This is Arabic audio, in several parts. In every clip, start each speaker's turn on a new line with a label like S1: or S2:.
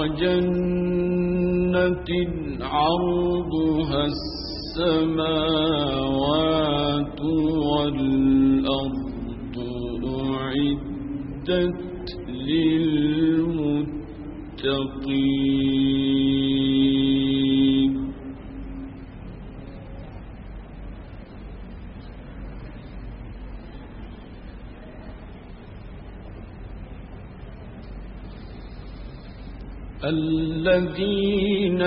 S1: وجنة عرضها السماوات والأرض أعدت الذين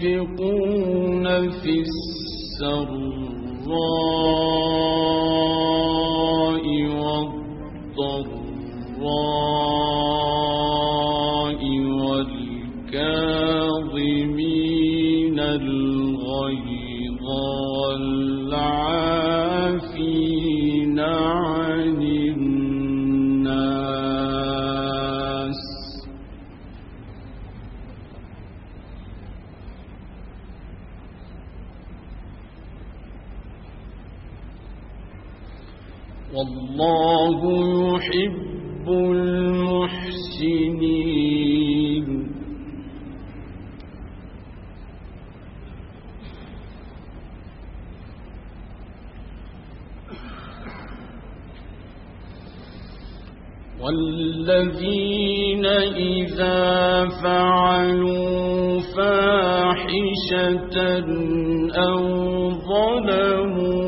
S1: ينفقون في السراء فاحشة أو ظلموا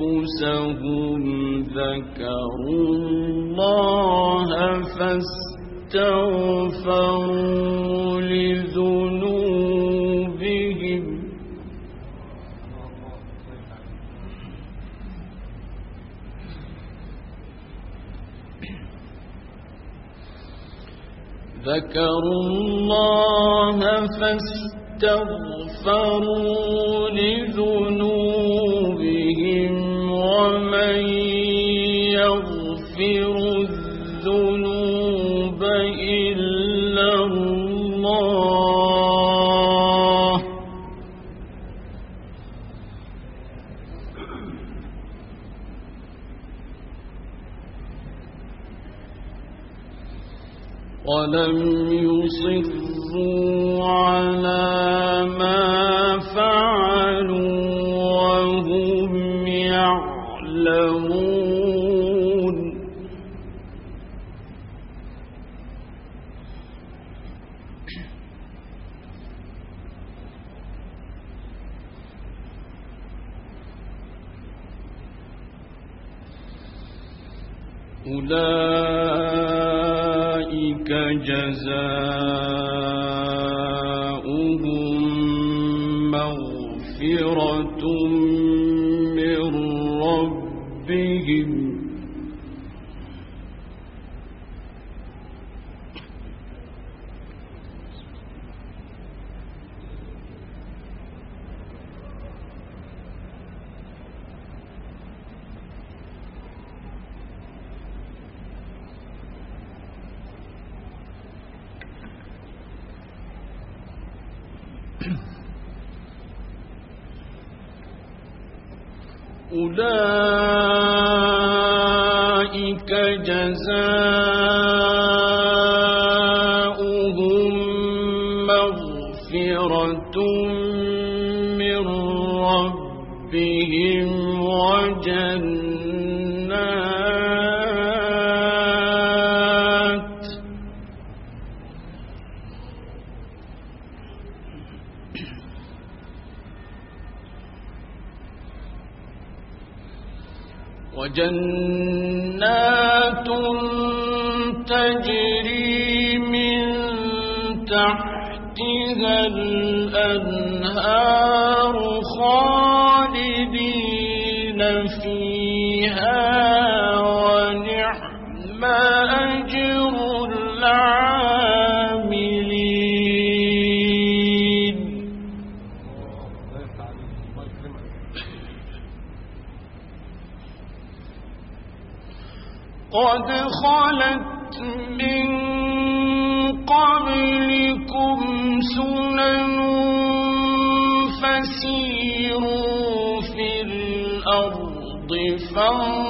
S1: أنفسهم ذكروا الله فاستغفروا لذنوبهم. ذكروا الله فاستغفروا لذنوبهم ومن يغفر ولم يصروا على ما فعلوا أولئك وجنات تجري من تحتها الأنهار خالدين فيها قد خلت من قبلكم سنن فسيروا في الأرض فانظروا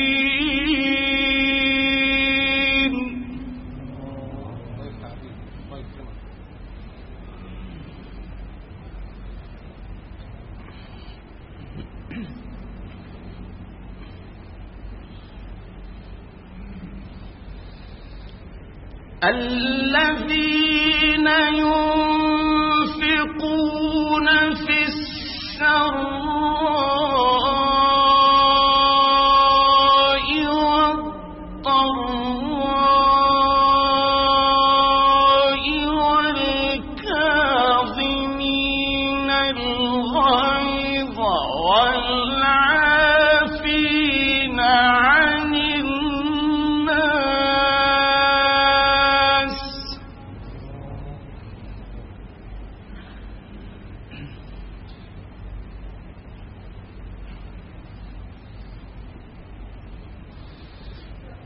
S1: الذين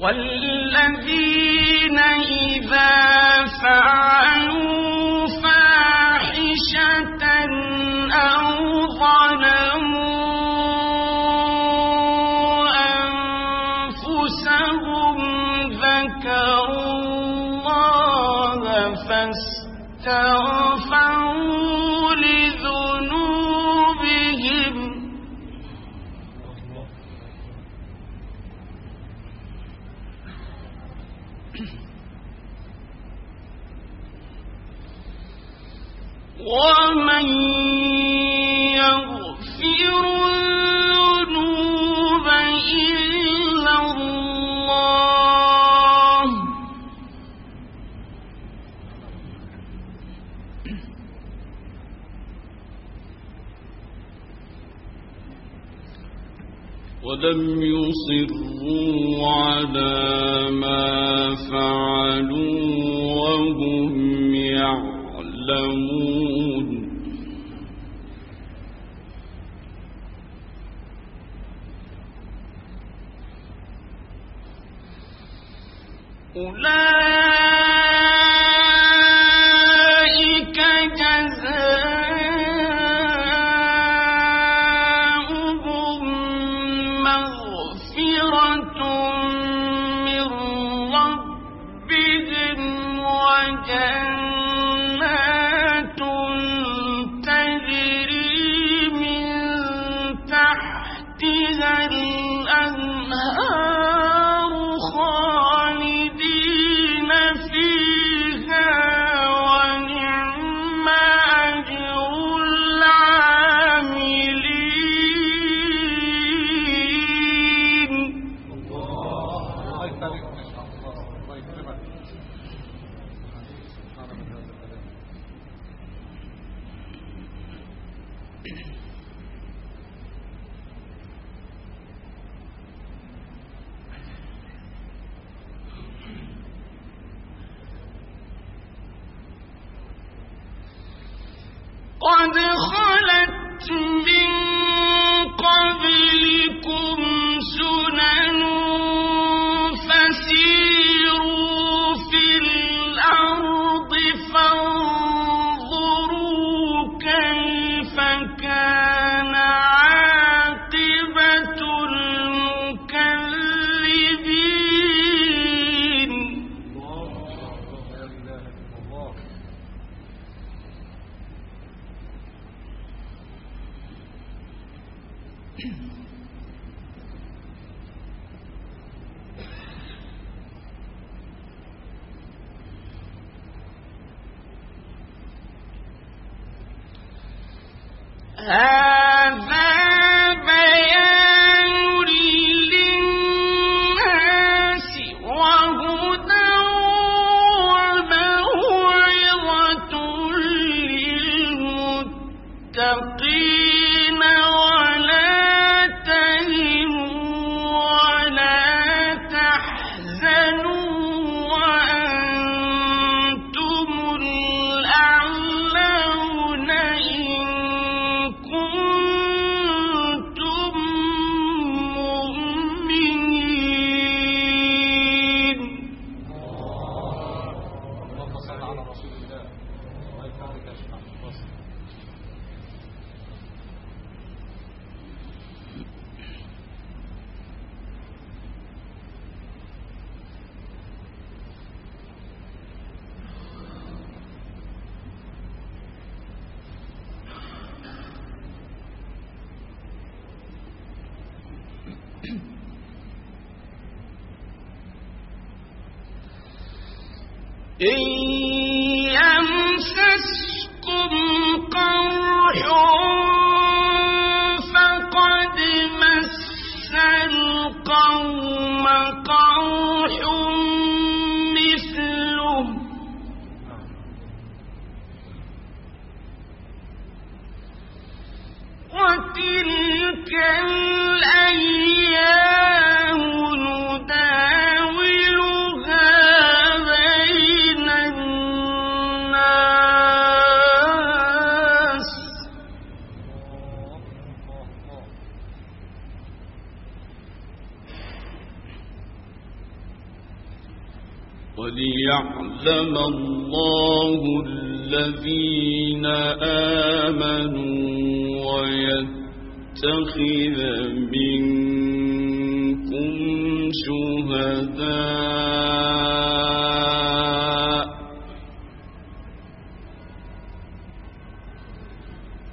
S1: والذين إذا فعلوا
S2: ولم يصروا على ما فعلوا وهم يعلمون
S1: تحتها الأنهار إن يمسسكم قرح يعلم
S3: الله
S2: الذين آمنوا ويتخذ منكم شهداء.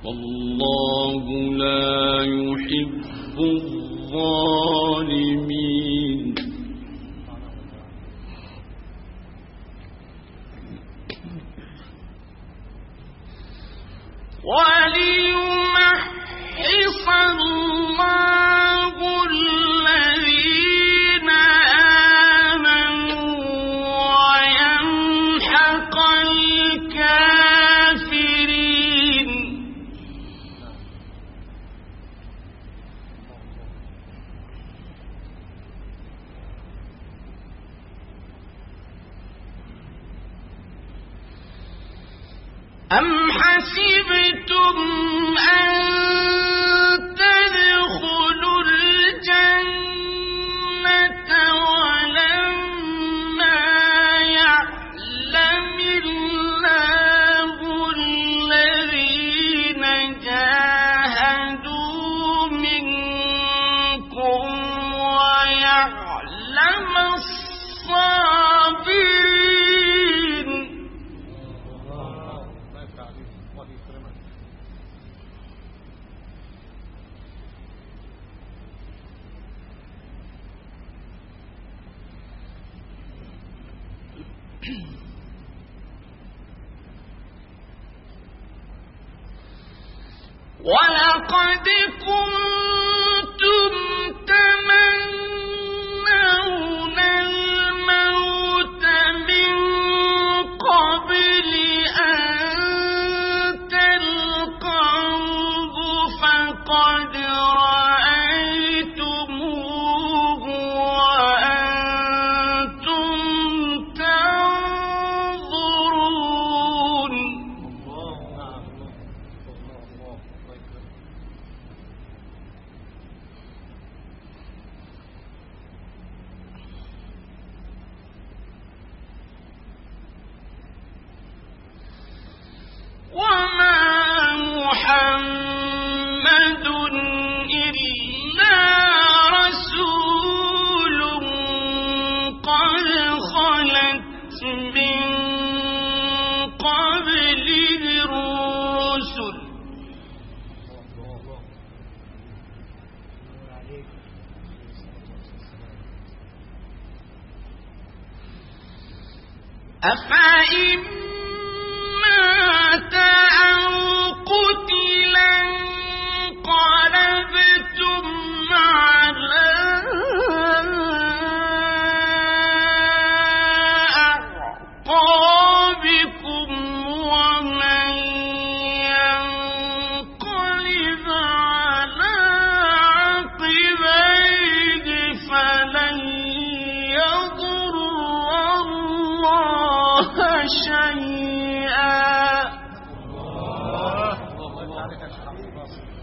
S2: والله لا الذي
S1: أم حسبتم أن ولقد أفإن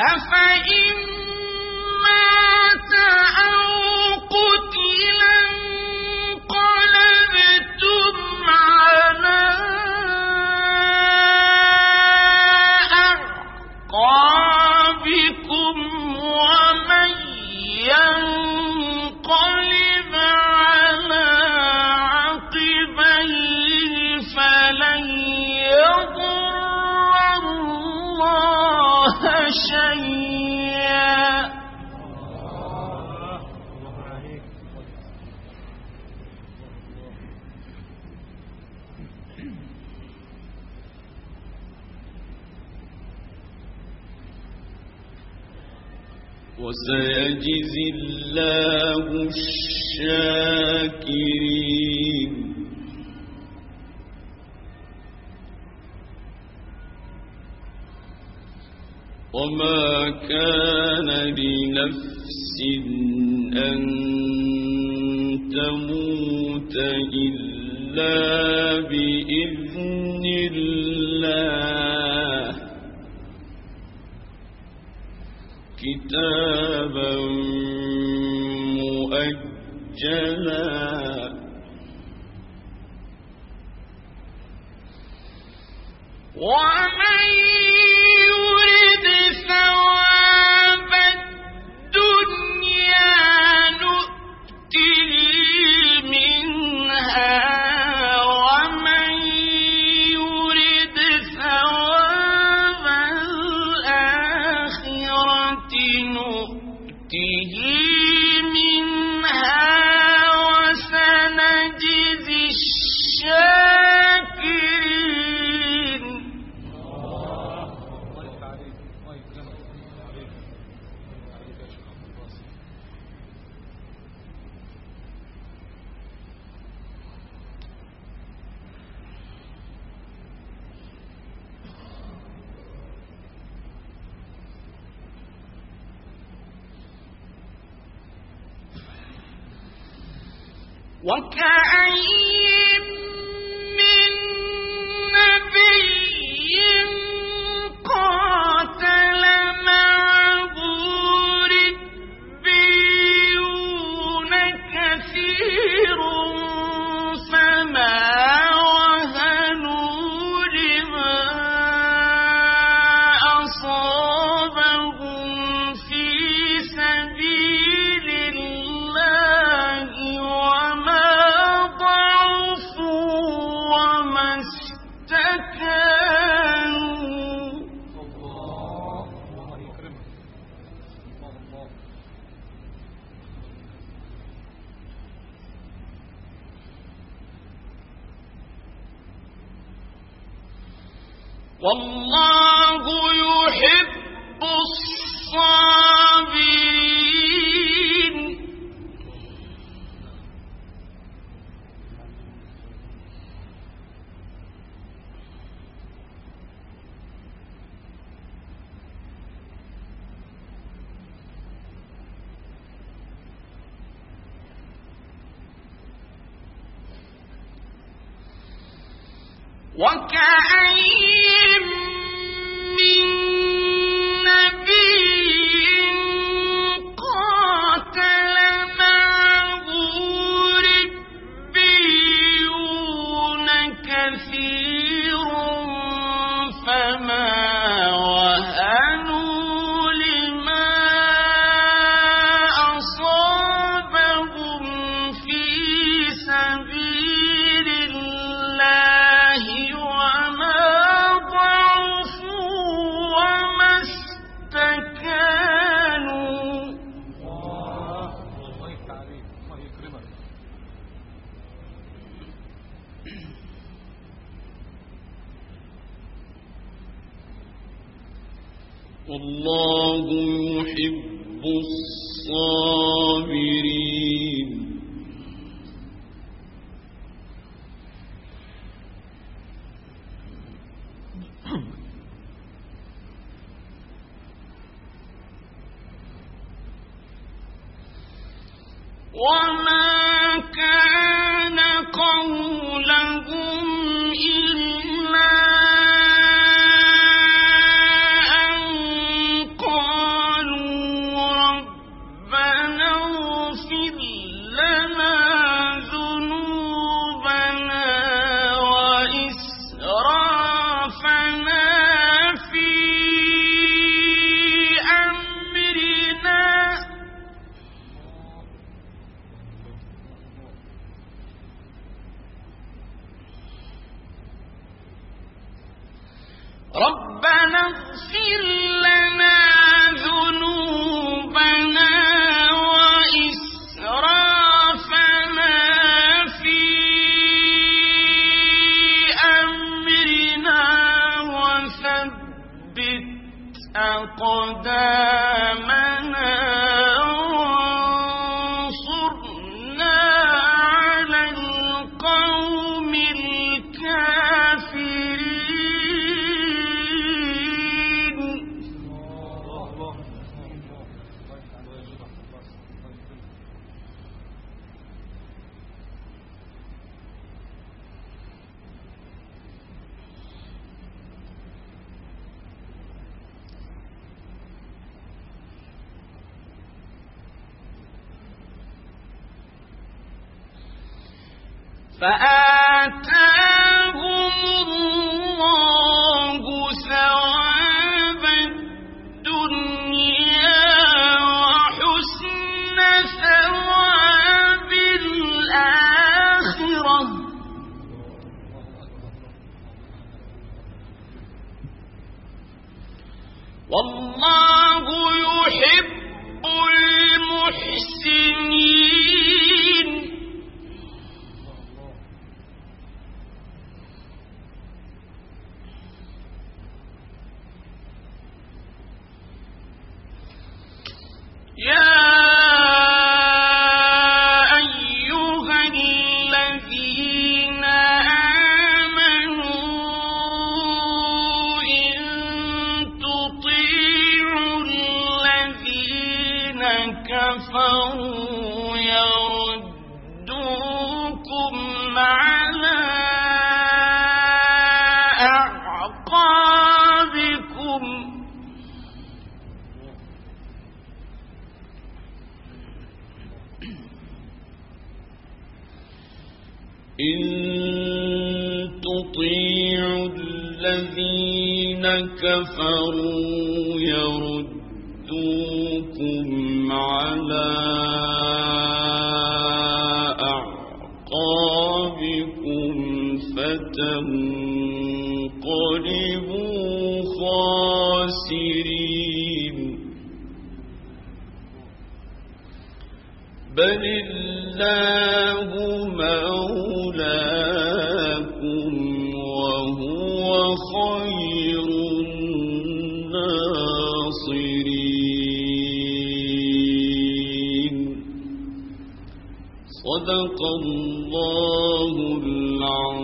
S1: أفإن
S2: وسيجزي الله الشاكرين. وما كان لنفس أن تموت إلا بإذن كتابا مؤجلا
S1: ومن أن فآتاهم
S2: تطيعوا الذين كفروا يردوكم على أعقابكم فتنقلبوا خاسرين. بل الله مولاكم وهو خير الناصرين صدق الله العظيم.